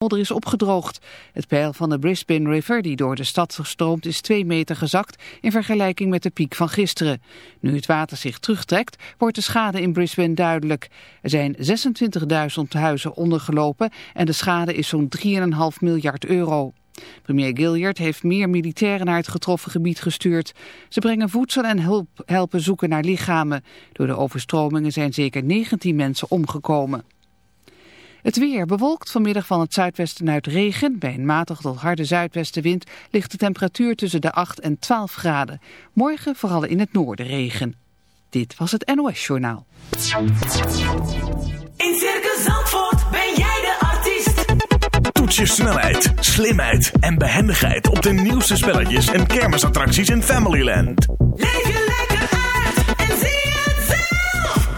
polder is opgedroogd. Het peil van de Brisbane River, die door de stad stroomt, is 2 meter gezakt in vergelijking met de piek van gisteren. Nu het water zich terugtrekt, wordt de schade in Brisbane duidelijk. Er zijn 26.000 huizen ondergelopen en de schade is zo'n 3,5 miljard euro. Premier Gilliard heeft meer militairen naar het getroffen gebied gestuurd. Ze brengen voedsel en hulp helpen zoeken naar lichamen. Door de overstromingen zijn zeker 19 mensen omgekomen. Het weer bewolkt vanmiddag van het zuidwesten uit regen. Bij een matig tot harde zuidwestenwind ligt de temperatuur tussen de 8 en 12 graden. Morgen vooral in het noorden regen. Dit was het NOS Journaal. In Circus Zandvoort ben jij de artiest. Toets je snelheid, slimheid en behendigheid op de nieuwste spelletjes en kermisattracties in Familyland. Leef je lekker uit en zie.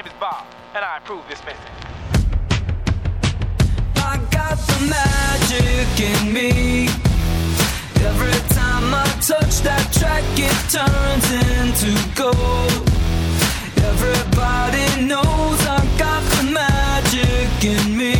name is Bob, and I approve this message. I got the magic in me. Every time I touch that track, it turns into gold. Everybody knows I got the magic in me.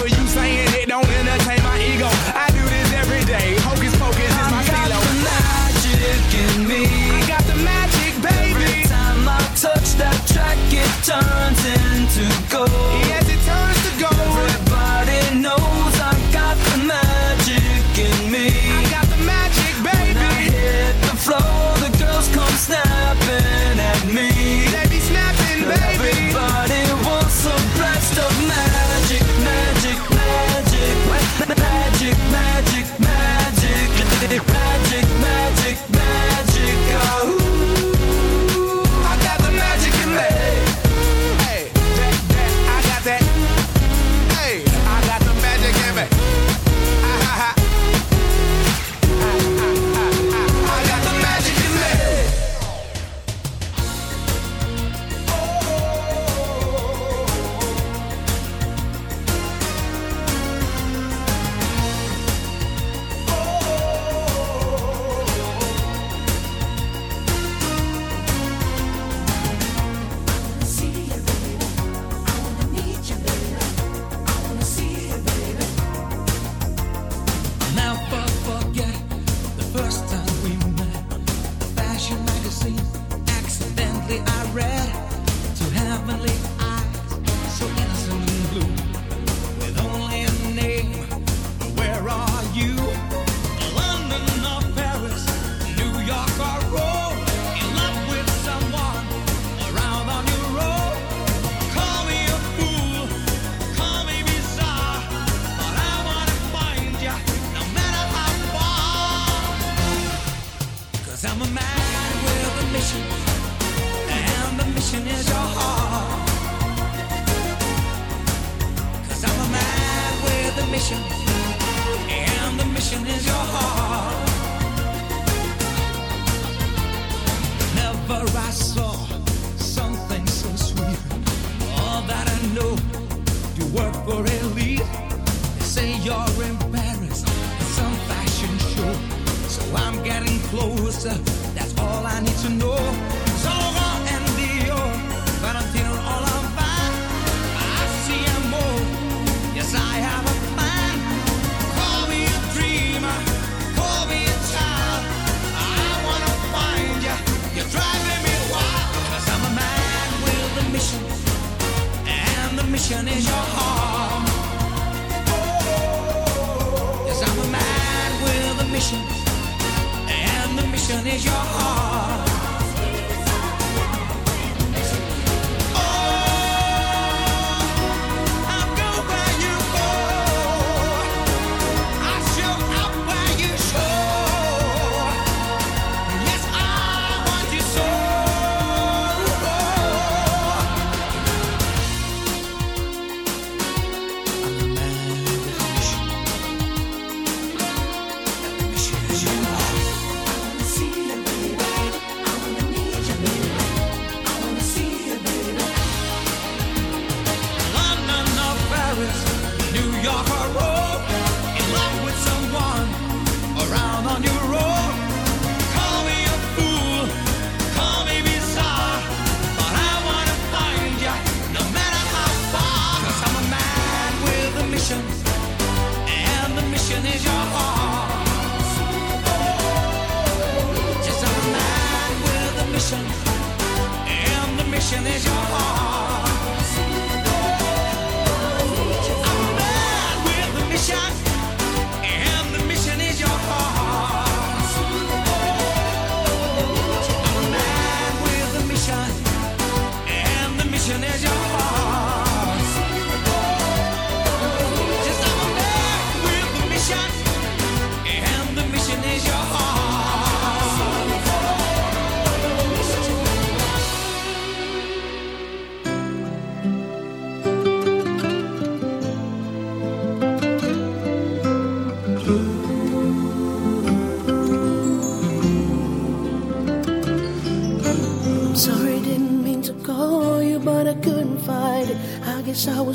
you heavenly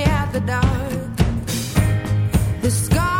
me out the dark. The scars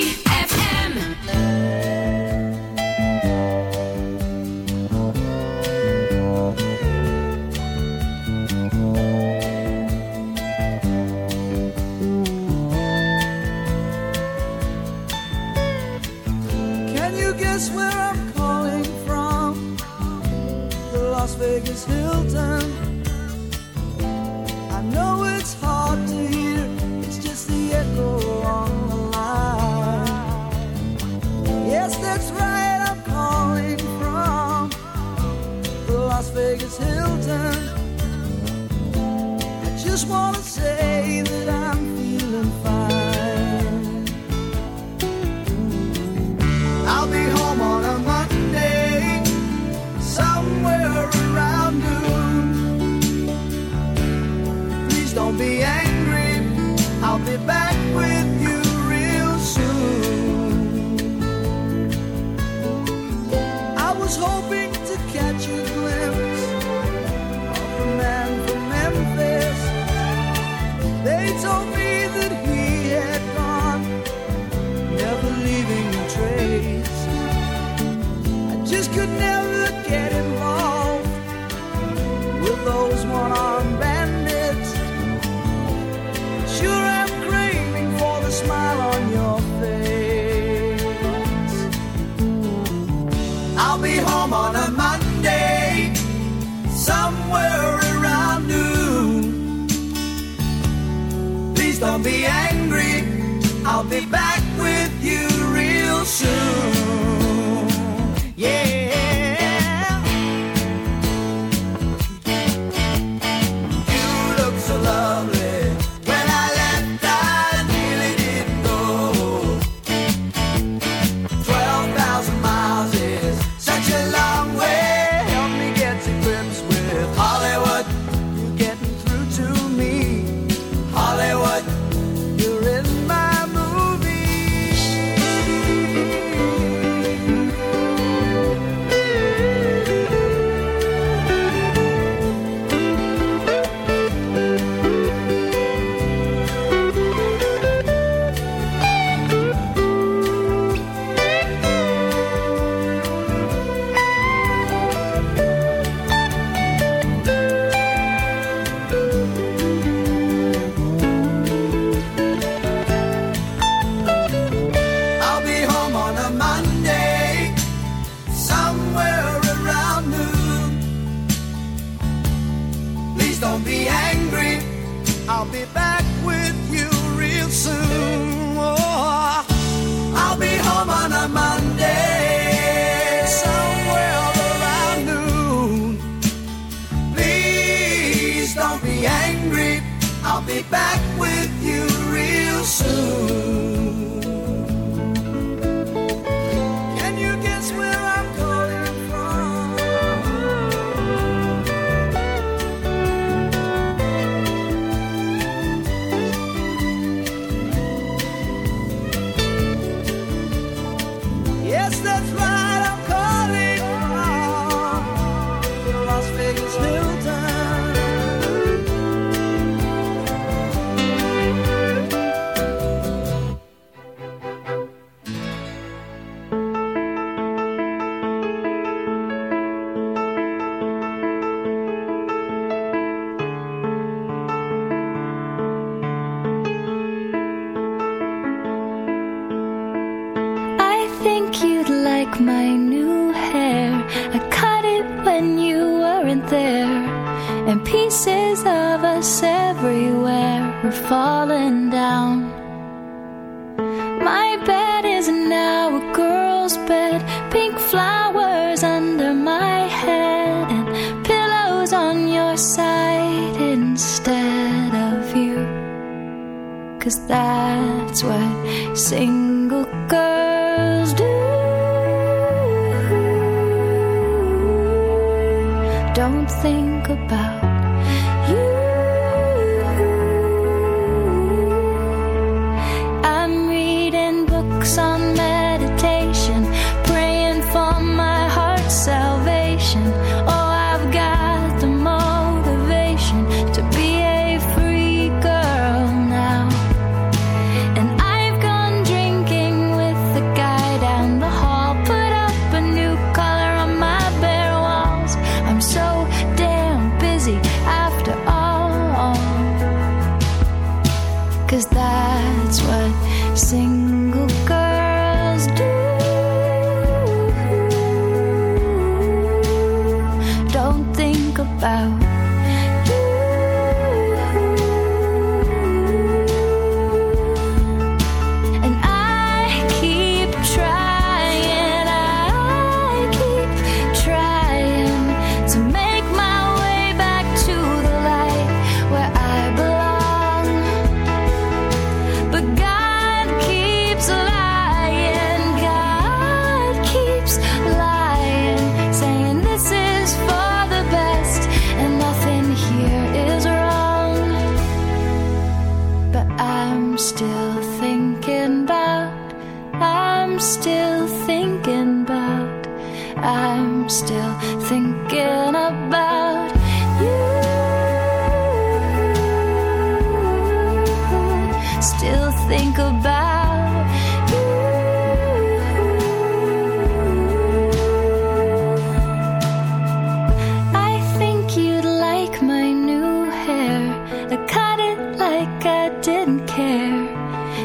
around noon. Please don't be angry, I'll be back with you real soon. don't think about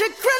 should cry.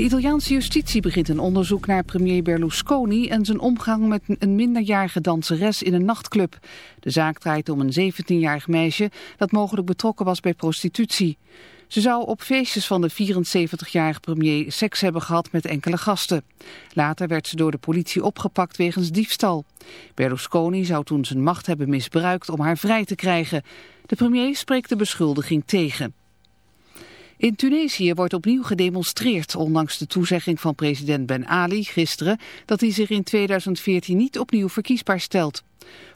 De Italiaanse justitie begint een onderzoek naar premier Berlusconi en zijn omgang met een minderjarige danseres in een nachtclub. De zaak draait om een 17-jarig meisje dat mogelijk betrokken was bij prostitutie. Ze zou op feestjes van de 74-jarige premier seks hebben gehad met enkele gasten. Later werd ze door de politie opgepakt wegens diefstal. Berlusconi zou toen zijn macht hebben misbruikt om haar vrij te krijgen. De premier spreekt de beschuldiging tegen. In Tunesië wordt opnieuw gedemonstreerd, ondanks de toezegging van president Ben Ali gisteren dat hij zich in 2014 niet opnieuw verkiesbaar stelt.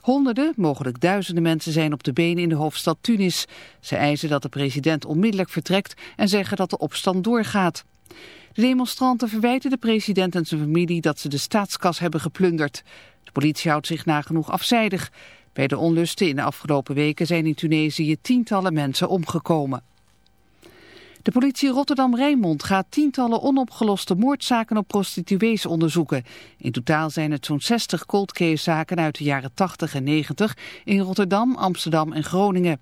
Honderden, mogelijk duizenden mensen zijn op de been in de hoofdstad Tunis. Ze eisen dat de president onmiddellijk vertrekt en zeggen dat de opstand doorgaat. De demonstranten verwijten de president en zijn familie dat ze de staatskas hebben geplunderd. De politie houdt zich nagenoeg afzijdig. Bij de onlusten in de afgelopen weken zijn in Tunesië tientallen mensen omgekomen. De politie Rotterdam-Rijnmond gaat tientallen onopgeloste moordzaken op prostituees onderzoeken. In totaal zijn het zo'n 60 cold case zaken uit de jaren 80 en 90 in Rotterdam, Amsterdam en Groningen.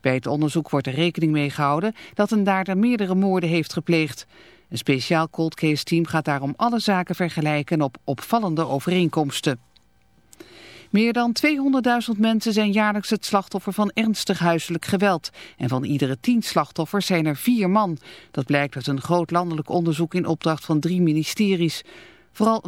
Bij het onderzoek wordt er rekening mee gehouden dat een dader meerdere moorden heeft gepleegd. Een speciaal cold case team gaat daarom alle zaken vergelijken op opvallende overeenkomsten. Meer dan 200.000 mensen zijn jaarlijks het slachtoffer van ernstig huiselijk geweld. En van iedere tien slachtoffers zijn er vier man. Dat blijkt uit een groot landelijk onderzoek in opdracht van drie ministeries. Vooral